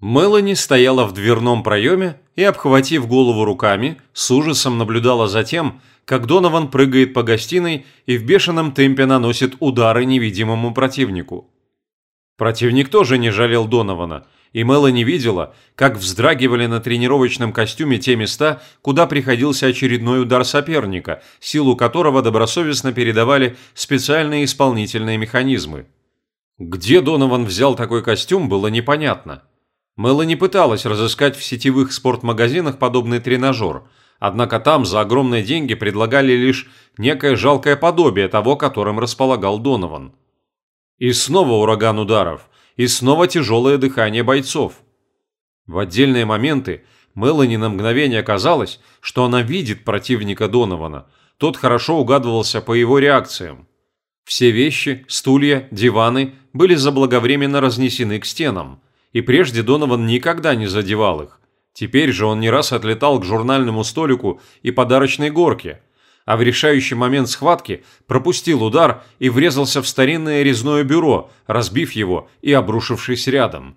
Мелани стояла в дверном проеме и, обхватив голову руками, с ужасом наблюдала за тем, как Донован прыгает по гостиной и в бешеном темпе наносит удары невидимому противнику. Противник тоже не жалел Донована, и Мелани видела, как вздрагивали на тренировочном костюме те места, куда приходился очередной удар соперника, силу которого добросовестно передавали специальные исполнительные механизмы. Где Донован взял такой костюм, было непонятно. Мелани пыталась разыскать в сетевых спортмагазинах подобный тренажер, однако там за огромные деньги предлагали лишь некое жалкое подобие того, которым располагал Донован. И снова ураган ударов, и снова тяжелое дыхание бойцов. В отдельные моменты Мелани на мгновение казалось, что она видит противника Донована, тот хорошо угадывался по его реакциям. Все вещи, стулья, диваны были заблаговременно разнесены к стенам, и прежде Донован никогда не задевал их. Теперь же он не раз отлетал к журнальному столику и подарочной горке, а в решающий момент схватки пропустил удар и врезался в старинное резное бюро, разбив его и обрушившись рядом.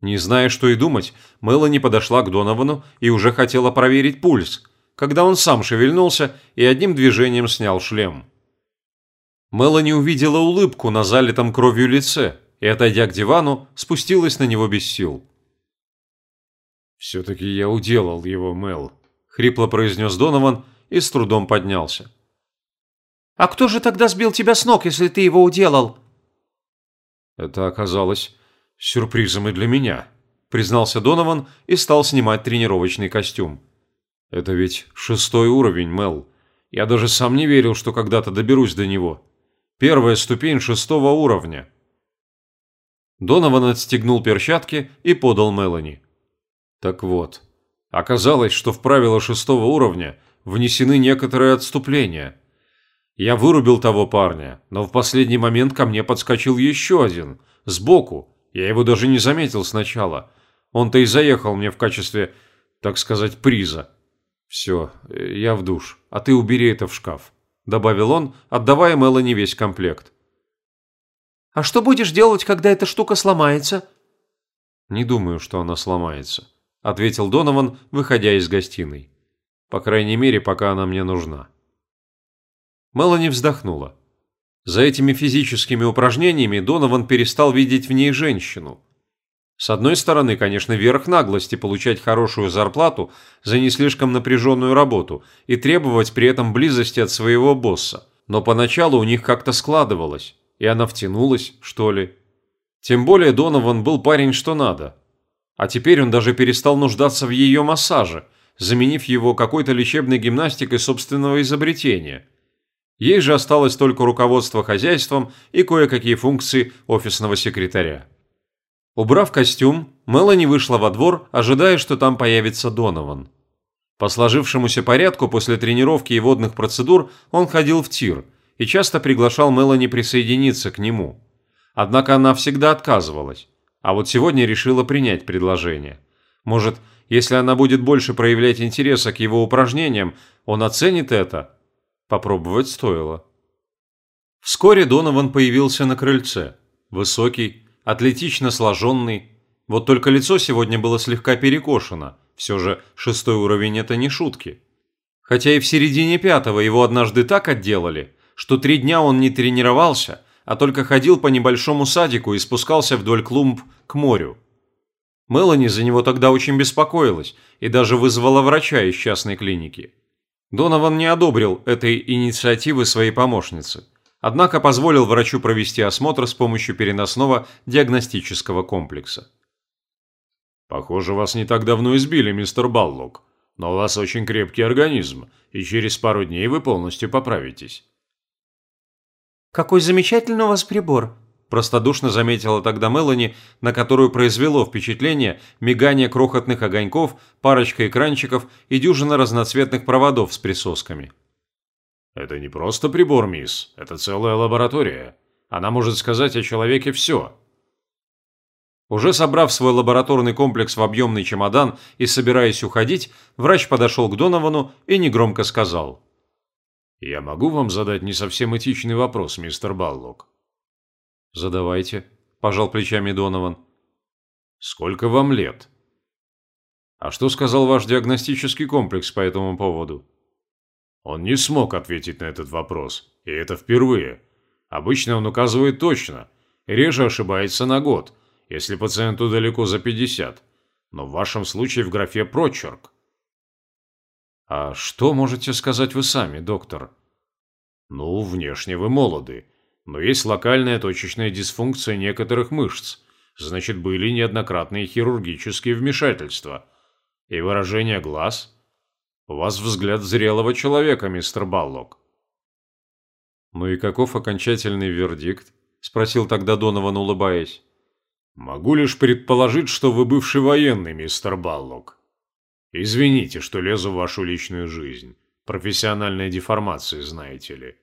Не зная, что и думать, Мелани подошла к Доновану и уже хотела проверить пульс, когда он сам шевельнулся и одним движением снял шлем. Мелани увидела улыбку на залитом кровью лице и, отойдя к дивану, спустилась на него без сил. «Все-таки я уделал его, Мел», — хрипло произнес Донован и с трудом поднялся. «А кто же тогда сбил тебя с ног, если ты его уделал?» «Это оказалось сюрпризом и для меня», — признался Донован и стал снимать тренировочный костюм. «Это ведь шестой уровень, Мел. Я даже сам не верил, что когда-то доберусь до него». Первая ступень шестого уровня. Донован отстегнул перчатки и подал Мелани. Так вот, оказалось, что в правила шестого уровня внесены некоторые отступления. Я вырубил того парня, но в последний момент ко мне подскочил еще один, сбоку. Я его даже не заметил сначала. Он-то и заехал мне в качестве, так сказать, приза. Все, я в душ, а ты убери это в шкаф. – добавил он, отдавая Мелани весь комплект. «А что будешь делать, когда эта штука сломается?» «Не думаю, что она сломается», – ответил Донован, выходя из гостиной. «По крайней мере, пока она мне нужна». Мелани вздохнула. За этими физическими упражнениями Донован перестал видеть в ней женщину – с одной стороны, конечно, верх наглости получать хорошую зарплату за не слишком напряженную работу и требовать при этом близости от своего босса. Но поначалу у них как-то складывалось, и она втянулась, что ли. Тем более Донован был парень что надо. А теперь он даже перестал нуждаться в ее массаже, заменив его какой-то лечебной гимнастикой собственного изобретения. Ей же осталось только руководство хозяйством и кое-какие функции офисного секретаря. Убрав костюм, Мелани вышла во двор, ожидая, что там появится Донован. По сложившемуся порядку после тренировки и водных процедур он ходил в тир и часто приглашал Мелани присоединиться к нему. Однако она всегда отказывалась, а вот сегодня решила принять предложение. Может, если она будет больше проявлять интереса к его упражнениям, он оценит это? Попробовать стоило. Вскоре Донован появился на крыльце. Высокий, атлетично сложенный. Вот только лицо сегодня было слегка перекошено. Все же шестой уровень – это не шутки. Хотя и в середине пятого его однажды так отделали, что три дня он не тренировался, а только ходил по небольшому садику и спускался вдоль клумб к морю. Мелани за него тогда очень беспокоилась и даже вызвала врача из частной клиники. Донован не одобрил этой инициативы своей помощницы однако позволил врачу провести осмотр с помощью переносного диагностического комплекса. «Похоже, вас не так давно избили, мистер Баллок, но у вас очень крепкий организм, и через пару дней вы полностью поправитесь». «Какой замечательный у вас прибор», – простодушно заметила тогда Мелани, на которую произвело впечатление мигание крохотных огоньков, парочка экранчиков и дюжина разноцветных проводов с присосками. Это не просто прибор, мисс, это целая лаборатория. Она может сказать о человеке все. Уже собрав свой лабораторный комплекс в объемный чемодан и собираясь уходить, врач подошел к Доновану и негромко сказал. «Я могу вам задать не совсем этичный вопрос, мистер Баллок?» «Задавайте», – пожал плечами Донован. Сколько вам лет? А что сказал ваш диагностический комплекс по этому поводу? Он не смог ответить на этот вопрос, и это впервые. Обычно он указывает точно, реже ошибается на год, если пациенту далеко за 50, но в вашем случае в графе прочерк. А что можете сказать вы сами, доктор? Ну, внешне вы молоды, но есть локальная точечная дисфункция некоторых мышц, значит, были неоднократные хирургические вмешательства. И выражение глаз? У вас взгляд зрелого человека, мистер Баллок. «Ну и каков окончательный вердикт?» – спросил тогда Донован, улыбаясь. «Могу лишь предположить, что вы бывший военный, мистер Баллок. Извините, что лезу в вашу личную жизнь. Профессиональная деформация, знаете ли.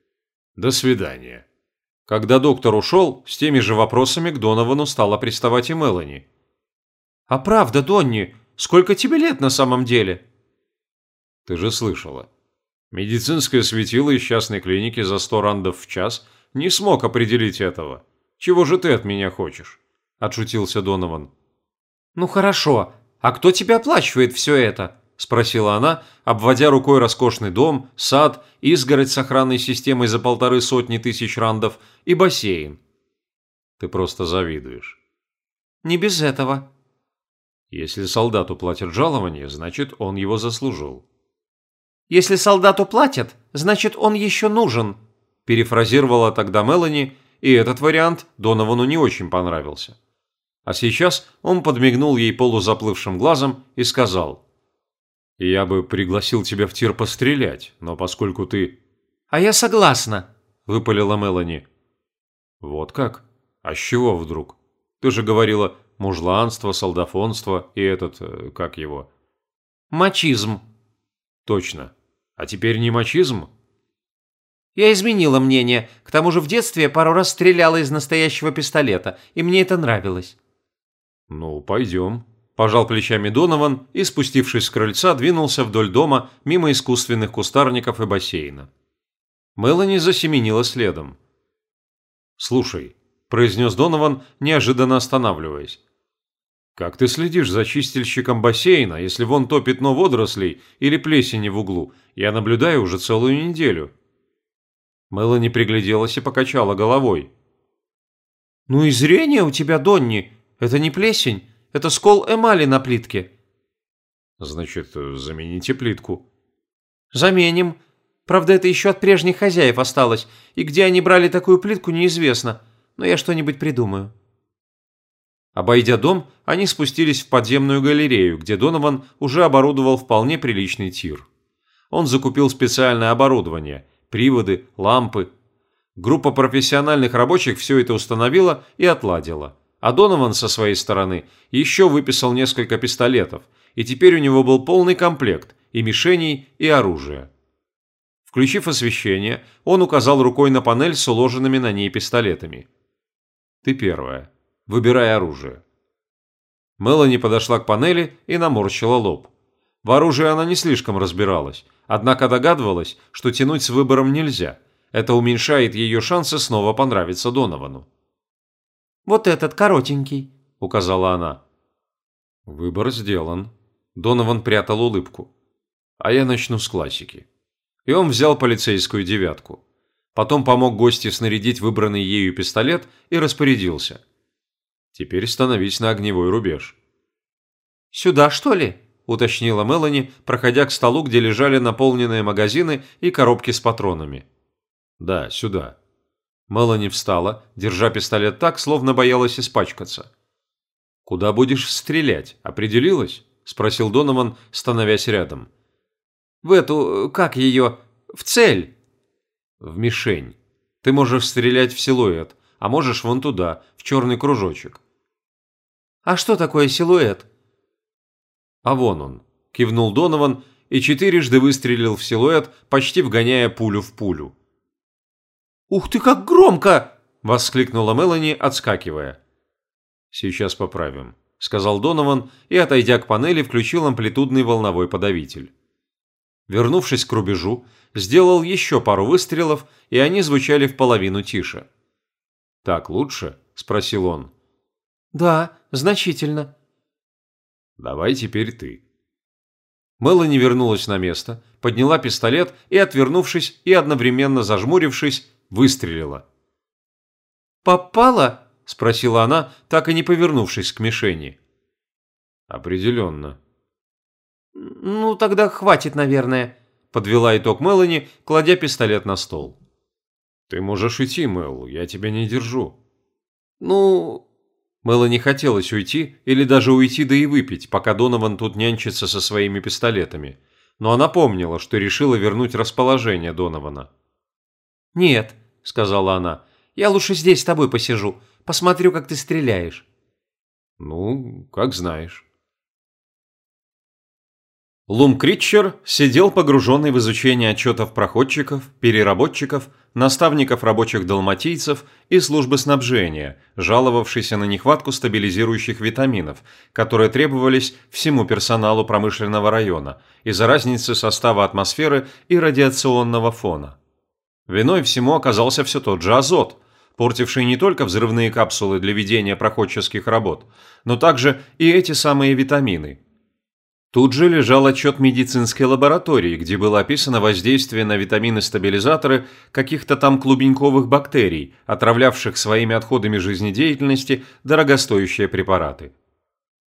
До свидания». Когда доктор ушел, с теми же вопросами к Доновану стала приставать и Мелани. «А правда, Донни, сколько тебе лет на самом деле?» «Ты же слышала. Медицинское светило из частной клиники за сто рандов в час не смог определить этого. Чего же ты от меня хочешь?» – отшутился Донован. «Ну хорошо, а кто тебе оплачивает все это?» – спросила она, обводя рукой роскошный дом, сад, изгородь с охранной системой за полторы сотни тысяч рандов и бассейн. «Ты просто завидуешь». «Не без этого». «Если солдату платят жалование, значит, он его заслужил». Если солдату платят, значит, он еще нужен», – перефразировала тогда Мелани, и этот вариант Доновану не очень понравился. А сейчас он подмигнул ей полузаплывшим глазом и сказал. «Я бы пригласил тебя в тир пострелять, но поскольку ты...» «А я согласна», – выпалила Мелани. «Вот как? А с чего вдруг? Ты же говорила мужланство, солдафонство и этот... Э, как его?» «Мачизм». «Точно. А теперь не мачизм? Я изменила мнение. К тому же в детстве я пару раз стреляла из настоящего пистолета, и мне это нравилось. Ну, пойдем. Пожал плечами Донован и, спустившись с крыльца, двинулся вдоль дома мимо искусственных кустарников и бассейна. Мелани засеменила следом. «Слушай», – произнес Донован, неожиданно останавливаясь. Как ты следишь за чистильщиком бассейна, если вон то пятно водорослей или плесени в углу? Я наблюдаю уже целую неделю». Мелани пригляделась и покачала головой. «Ну и зрение у тебя, Донни. Это не плесень, это скол эмали на плитке». «Значит, замените плитку». «Заменим. Правда, это еще от прежних хозяев осталось, и где они брали такую плитку, неизвестно. Но я что-нибудь придумаю». Обойдя дом, они спустились в подземную галерею, где Донован уже оборудовал вполне приличный тир. Он закупил специальное оборудование – приводы, лампы. Группа профессиональных рабочих все это установила и отладила. А Донован со своей стороны еще выписал несколько пистолетов, и теперь у него был полный комплект и мишеней, и оружия. Включив освещение, он указал рукой на панель с уложенными на ней пистолетами. «Ты первая. Выбирай оружие». Мелани подошла к панели и наморщила лоб. В оружии она не слишком разбиралась, однако догадывалась, что тянуть с выбором нельзя. Это уменьшает ее шансы снова понравиться Доновану. «Вот этот коротенький», – указала она. Выбор сделан. Донован прятал улыбку. А я начну с классики. И он взял полицейскую девятку. Потом помог гости снарядить выбранный ею пистолет и распорядился. Теперь становись на огневой рубеж. «Сюда, что ли?» – уточнила Мелани, проходя к столу, где лежали наполненные магазины и коробки с патронами. «Да, сюда». Мелани встала, держа пистолет так, словно боялась испачкаться. «Куда будешь стрелять? Определилась?» – спросил Донован, становясь рядом. «В эту... как ее... в цель». «В мишень. Ты можешь стрелять в силуэт, а можешь вон туда, в черный кружочек. «А что такое силуэт?» «А вон он», – кивнул Донован и четырежды выстрелил в силуэт, почти вгоняя пулю в пулю. «Ух ты, как громко!» – воскликнула Мелани, отскакивая. «Сейчас поправим», – сказал Донован и, отойдя к панели, включил амплитудный волновой подавитель. Вернувшись к рубежу, сделал еще пару выстрелов, и они звучали в половину тише. «Так лучше?» – спросил он. «Да, значительно. Давай теперь ты». Мелани вернулась на место, подняла пистолет и, отвернувшись и одновременно зажмурившись, выстрелила. «Попала?» – спросила она, так и не повернувшись к мишени. «Определенно». «Ну, тогда хватит, наверное», – подвела итог Мелани, кладя пистолет на стол. «Ты можешь идти, Мэл, я тебя не держу». «Ну...» Мелани хотелось уйти или даже уйти да и выпить, пока Донован тут нянчится со своими пистолетами. Но она помнила, что решила вернуть расположение Донована. «Нет», – сказала она, – «я лучше здесь с тобой посижу, посмотрю, как ты стреляешь». «Ну, как знаешь». Лум Критчер сидел погруженный в изучение отчетов проходчиков, переработчиков, наставников рабочих далматийцев и службы снабжения, жаловавшийся на нехватку стабилизирующих витаминов, которые требовались всему персоналу промышленного района из-за разницы состава атмосферы и радиационного фона. Виной всему оказался все тот же азот, портивший не только взрывные капсулы для ведения проходческих работ, но также и эти самые витамины – Тут же лежал отчет медицинской лаборатории, где было описано воздействие на витамины-стабилизаторы каких-то там клубеньковых бактерий, отравлявших своими отходами жизнедеятельности дорогостоящие препараты.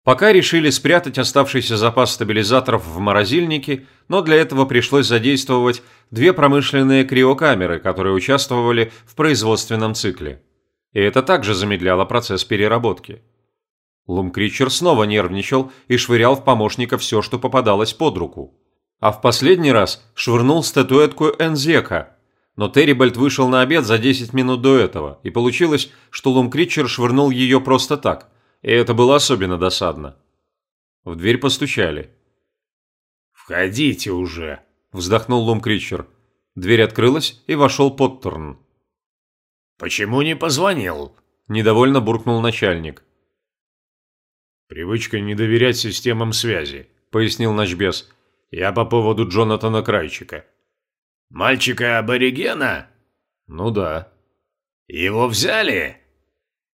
Пока решили спрятать оставшийся запас стабилизаторов в морозильнике, но для этого пришлось задействовать две промышленные криокамеры, которые участвовали в производственном цикле. И это также замедляло процесс переработки. Лумкричер снова нервничал и швырял в помощника все, что попадалось под руку. А в последний раз швырнул статуэтку Энзека. Но Террибальд вышел на обед за 10 минут до этого, и получилось, что Лумкричер швырнул ее просто так, и это было особенно досадно. В дверь постучали. «Входите уже!» – вздохнул Лумкричер. Дверь открылась, и вошел Поттерн. «Почему не позвонил?» – недовольно буркнул начальник. «Привычка не доверять системам связи», – пояснил Ночбес. «Я по поводу Джонатана Крайчика». «Мальчика-аборигена?» «Ну да». «Его взяли?»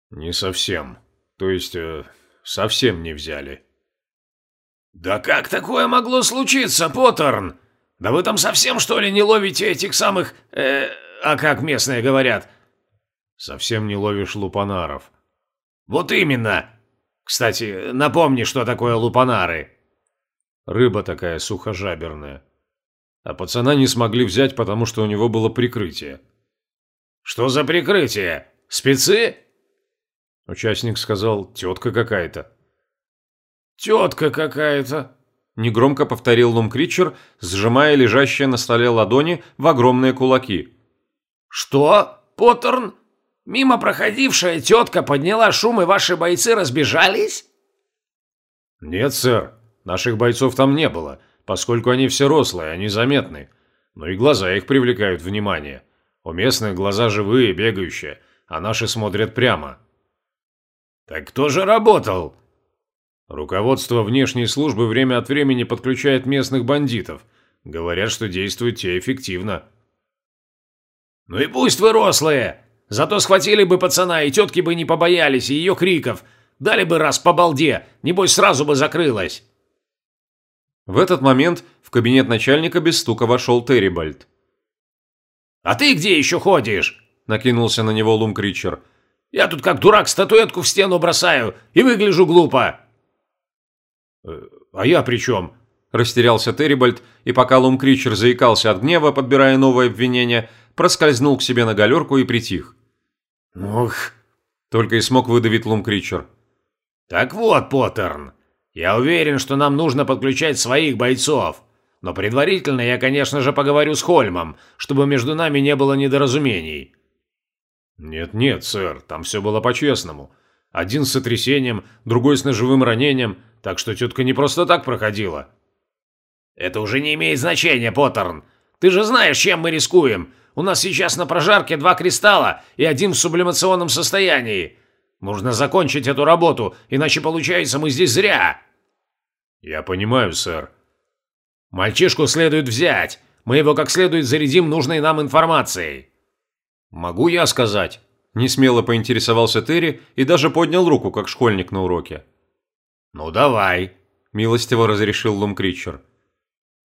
«Не совсем. То есть, э, совсем не взяли». «Да как такое могло случиться, Поттерн? Да вы там совсем, что ли, не ловите этих самых... Э, а как местные говорят?» «Совсем не ловишь лупанаров». «Вот именно. Кстати, напомни, что такое лупанары. Рыба такая сухожаберная. А пацана не смогли взять, потому что у него было прикрытие. Что за прикрытие? Спецы? Участник сказал, тетка какая-то. Тетка какая-то. Негромко повторил Лумкричер, сжимая лежащие на столе ладони в огромные кулаки. «Что? Поттерн? Мимо проходившая тетка подняла шум, и ваши бойцы разбежались?» «Нет, сэр. Наших бойцов там не было, поскольку они все рослые, они заметны. Но и глаза их привлекают внимание. У местных глаза живые, бегающие, а наши смотрят прямо». «Так кто же работал?» Руководство внешней службы время от времени подключает местных бандитов. Говорят, что действуют те эффективно. «Ну и пусть вы рослые!» Зато схватили бы пацана, и тетки бы не побоялись, и ее криков. Дали бы раз по балде, небось сразу бы закрылась. В этот момент в кабинет начальника без стука вошел Террибальд. «А ты где еще ходишь?» – накинулся на него Лум Кричер. «Я тут как дурак статуэтку в стену бросаю и выгляжу глупо». «Э, «А я при чем?» – растерялся Террибальд, и пока Лум Кричер заикался от гнева, подбирая новое обвинение, проскользнул к себе на галерку и притих. «Ух!» – только и смог выдавить Лумкричер. «Так вот, Поттерн, я уверен, что нам нужно подключать своих бойцов. Но предварительно я, конечно же, поговорю с Хольмом, чтобы между нами не было недоразумений». «Нет-нет, сэр, там все было по-честному. Один с сотрясением, другой с ножевым ранением, так что тетка не просто так проходила». «Это уже не имеет значения, Поттерн. Ты же знаешь, чем мы рискуем. У нас сейчас на прожарке два кристалла и один в сублимационном состоянии. Нужно закончить эту работу, иначе получается мы здесь зря». «Я понимаю, сэр». «Мальчишку следует взять. Мы его как следует зарядим нужной нам информацией». «Могу я сказать?» Несмело поинтересовался Терри и даже поднял руку, как школьник на уроке. «Ну давай». милостиво разрешил Лумкричер.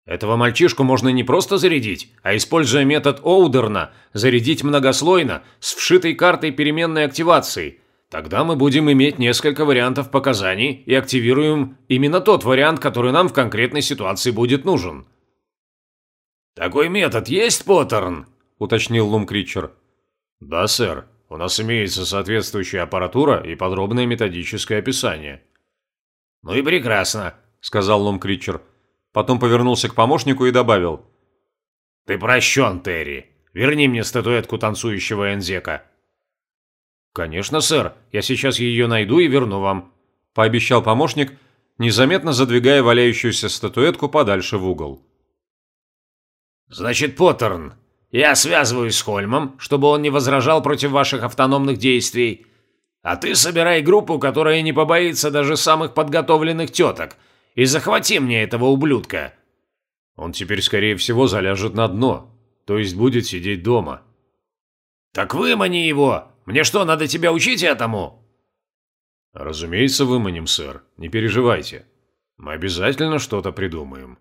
Этого мальчишку можно не просто зарядить, а используя метод Оудерна, зарядить многослойно с вшитой картой переменной активации. Тогда мы будем иметь несколько вариантов показаний и активируем именно тот вариант, который нам в конкретной ситуации будет нужен. «Такой метод есть, Поттерн?» – уточнил Лумкричер. «Да, сэр. У нас имеется соответствующая аппаратура и подробное методическое описание». «Ну и прекрасно», – сказал Лумкричер. Потом повернулся к помощнику и добавил. «Ты прощен, Терри. Верни мне статуэтку танцующего Энзека». «Конечно, сэр. Я сейчас ее найду и верну вам», – пообещал помощник, незаметно задвигая валяющуюся статуэтку подальше в угол. «Значит, Поттерн, я связываюсь с Хольмом, чтобы он не возражал против ваших автономных действий. А ты собирай группу, которая не побоится даже самых подготовленных теток – и захвати мне этого ублюдка!» «Он теперь, скорее всего, заляжет на дно, то есть будет сидеть дома». «Так вымани его! Мне что, надо тебя учить этому?» «Разумеется, выманим, сэр. Не переживайте. Мы обязательно что-то придумаем».